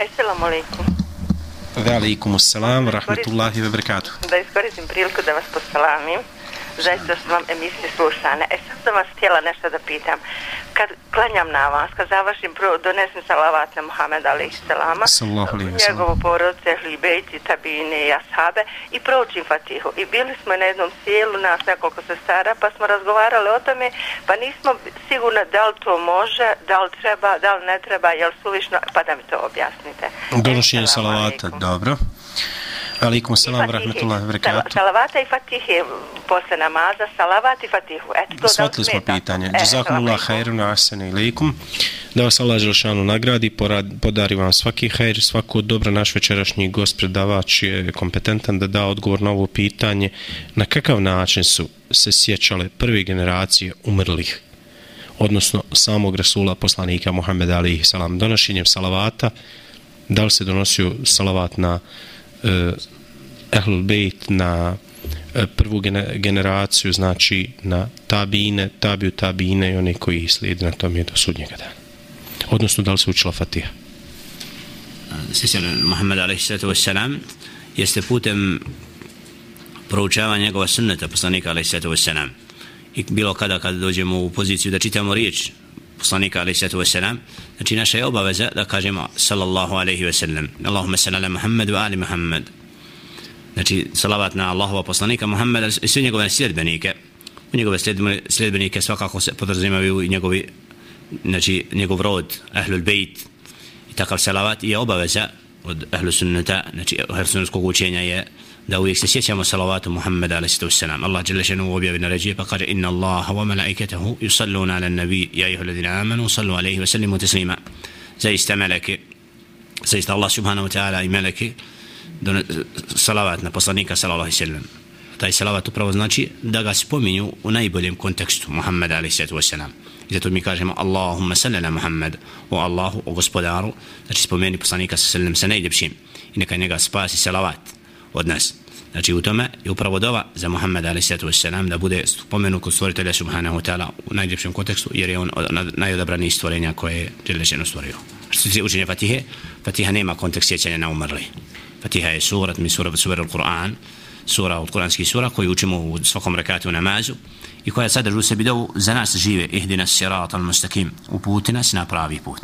Assalamu alaikum. Assalam wa rahmatullahi wa barakatuh. Da iskoristim priliku da vas posalamim zaista su vam emisije slušane. E sad sam vas htjela nešto da pitam. Kad klanjam na vas, kad završim, prvo donesem salavat na Muhammed alaih salama, njegovu porodice, hlibejci, tabine i ashabe i proučim fatihu. I bili smo na jednom sjelu, nas nekoliko sestara, pa smo razgovarali o tome, pa nismo sigurno da li to može, da li treba, da li ne treba, je li suvišno, pa da mi to objasnite. Donošenje salavata, dobro. Alikum salam, rahmetullahi wabarakatuh. Salavata i fatihe posle namaza, salavat i fatihu. Eto, Svatili smo pitanje. Jazakumullah hayrun asani ilikum. Da vas Allah Želšanu nagradi, podari vam svaki hajr, svako dobro. Naš večerašnji gost predavač je kompetentan da da odgovor na ovo pitanje. Na kakav način su se sjećale prve generacije umrlih? odnosno samog Rasula poslanika Muhammed alihi salam donošenjem salavata da li se donosio salavat na uh, Eh, Ehlul Bejt na eh, prvu generaciju, znači na tabine, tabiju tabine i one koji slijede na tom je do sudnjega dana. Odnosno, da li se učila Fatiha? Eh, Sisjan Muhammed a.s. jeste putem proučavanja njegova sunneta poslanika a.s. I bilo kada kada dođemo u poziciju da čitamo riječ poslanika alaihi sallatu wasalam znači naša je obaveza da kažemo sallallahu alaihi wasallam. Allahumma salli ala Muhammad wa ali Muhammad znači salavat na Allahova poslanika Muhammeda i sve njegove sljedbenike. U njegove sljedbenike svakako se podrazimaju i njegovi znači njegov rod ahlul bejt. I takav salavat je obaveza od ahlu sunnata znači ahlu sunnatskog učenja je da uvijek se sjećamo salavatu Muhammeda a.s. Allah jale šenu u objavi naređuje pa kaže inna Allaha wa malaikatahu yusalluna ala nabi ja ihu ladina amanu sallu alaihi wa sallimu teslima zaista meleke zaista Allah subhanahu wa ta'ala i meleke salavat na poslanika sallallahu alaihi sallam taj salavat upravo znači da ga spominju u najboljem kontekstu Muhammeda a.s. I zato mi kažemo Allahumma salli ala Muhammed, o Allahu, o gospodaru znači spomeni poslanika sallam sa najljepšim i neka njega spasi salavat od nas. Znači u tome je upravo dova za Muhammed a.s. da bude spomenu kod stvoritelja subhanahu wa ta'ala u najljepšem kontekstu jer je on od najodabranijih stvorenja koje je Đelešenu stvorio. Što se učenje Fatihe, Fatiha nema kontekst sjećanja na umrli. Fatiha je surat, mi surat sura al-Quran, sura od kuranskih sura koju učimo u svakom rekatu u namazu i koja sadržu sebi dovu za nas žive ihdina sirat al-mustakim uputi nas na pravi put.